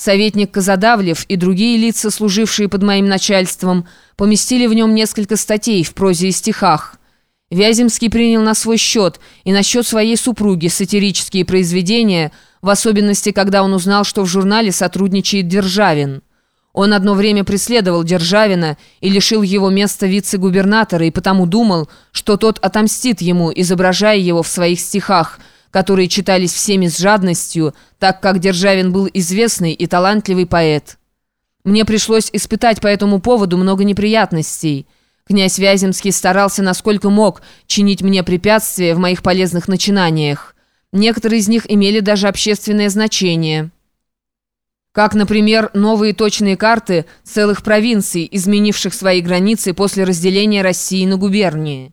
Советник Казадавлев и другие лица, служившие под моим начальством, поместили в нем несколько статей в прозе и стихах. Вяземский принял на свой счет и на счет своей супруги сатирические произведения, в особенности, когда он узнал, что в журнале сотрудничает Державин. Он одно время преследовал Державина и лишил его места вице-губернатора и потому думал, что тот отомстит ему, изображая его в своих стихах, которые читались всеми с жадностью, так как Державин был известный и талантливый поэт. Мне пришлось испытать по этому поводу много неприятностей. Князь Вяземский старался насколько мог чинить мне препятствия в моих полезных начинаниях. Некоторые из них имели даже общественное значение» как, например, новые точные карты целых провинций, изменивших свои границы после разделения России на губернии.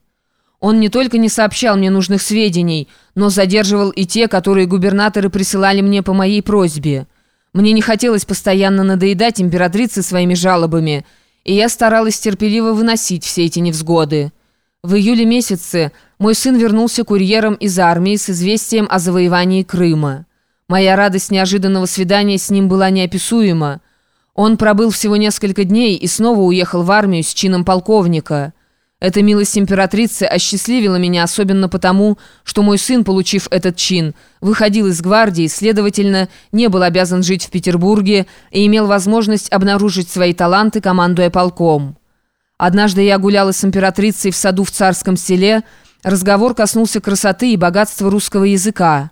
Он не только не сообщал мне нужных сведений, но задерживал и те, которые губернаторы присылали мне по моей просьбе. Мне не хотелось постоянно надоедать императрице своими жалобами, и я старалась терпеливо выносить все эти невзгоды. В июле месяце мой сын вернулся курьером из армии с известием о завоевании Крыма. Моя радость неожиданного свидания с ним была неописуема. Он пробыл всего несколько дней и снова уехал в армию с чином полковника. Эта милость императрицы осчастливила меня особенно потому, что мой сын, получив этот чин, выходил из гвардии, следовательно, не был обязан жить в Петербурге и имел возможность обнаружить свои таланты, командуя полком. Однажды я гуляла с императрицей в саду в царском селе, разговор коснулся красоты и богатства русского языка.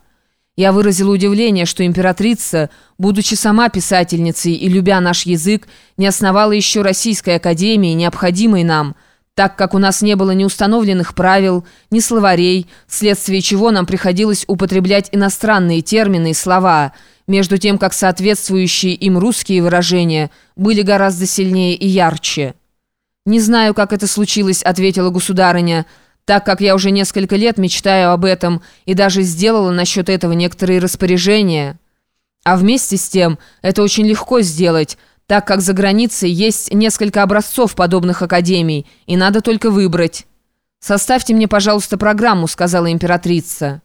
Я выразила удивление, что императрица, будучи сама писательницей и любя наш язык, не основала еще Российской Академии, необходимой нам, так как у нас не было ни установленных правил, ни словарей, вследствие чего нам приходилось употреблять иностранные термины и слова, между тем как соответствующие им русские выражения были гораздо сильнее и ярче. «Не знаю, как это случилось», — ответила государыня, — так как я уже несколько лет мечтаю об этом и даже сделала насчет этого некоторые распоряжения. А вместе с тем это очень легко сделать, так как за границей есть несколько образцов подобных академий, и надо только выбрать. «Составьте мне, пожалуйста, программу», — сказала императрица.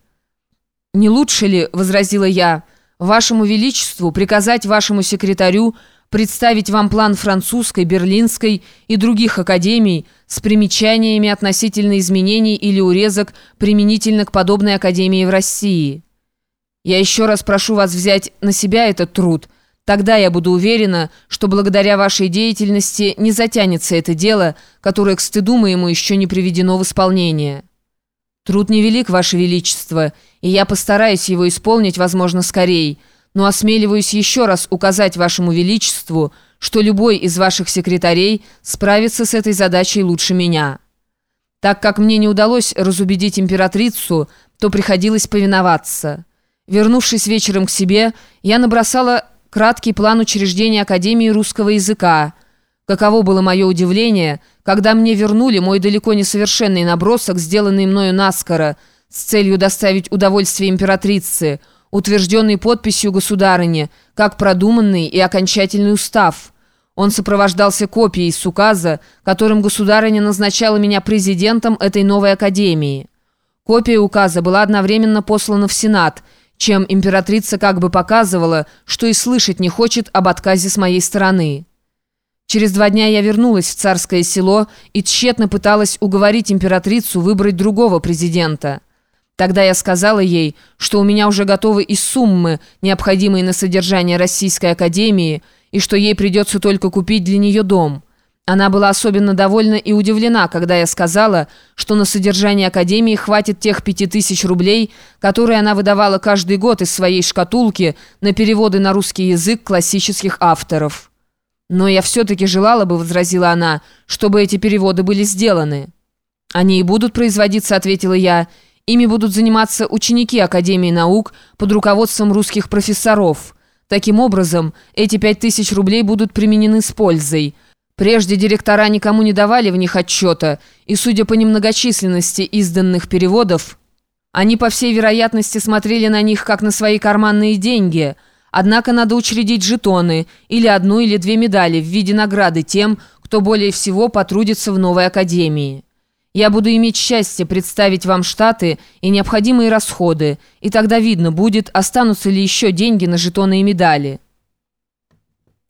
«Не лучше ли, — возразила я, — вашему величеству приказать вашему секретарю представить вам план французской, берлинской и других академий с примечаниями относительно изменений или урезок применительно к подобной академии в России. Я еще раз прошу вас взять на себя этот труд. Тогда я буду уверена, что благодаря вашей деятельности не затянется это дело, которое к стыду моему еще не приведено в исполнение. Труд невелик, ваше величество, и я постараюсь его исполнить, возможно, скорее, но осмеливаюсь еще раз указать вашему величеству, что любой из ваших секретарей справится с этой задачей лучше меня. Так как мне не удалось разубедить императрицу, то приходилось повиноваться. Вернувшись вечером к себе, я набросала краткий план учреждения Академии русского языка. Каково было мое удивление, когда мне вернули мой далеко не совершенный набросок, сделанный мною наскоро, с целью доставить удовольствие императрице – утвержденный подписью государыни, как продуманный и окончательный устав. Он сопровождался копией с указа, которым государыня назначала меня президентом этой новой академии. Копия указа была одновременно послана в Сенат, чем императрица как бы показывала, что и слышать не хочет об отказе с моей стороны. Через два дня я вернулась в царское село и тщетно пыталась уговорить императрицу выбрать другого президента. Тогда я сказала ей, что у меня уже готовы и суммы, необходимые на содержание Российской Академии, и что ей придется только купить для нее дом. Она была особенно довольна и удивлена, когда я сказала, что на содержание Академии хватит тех пяти тысяч рублей, которые она выдавала каждый год из своей шкатулки на переводы на русский язык классических авторов. «Но я все-таки желала бы», — возразила она, — «чтобы эти переводы были сделаны». «Они и будут производиться», — ответила я, — Ими будут заниматься ученики Академии наук под руководством русских профессоров. Таким образом, эти пять тысяч рублей будут применены с пользой. Прежде директора никому не давали в них отчета, и, судя по немногочисленности изданных переводов, они, по всей вероятности, смотрели на них как на свои карманные деньги. Однако надо учредить жетоны или одну или две медали в виде награды тем, кто более всего потрудится в новой академии. Я буду иметь счастье представить вам штаты и необходимые расходы, и тогда видно будет, останутся ли еще деньги на жетоны и медали».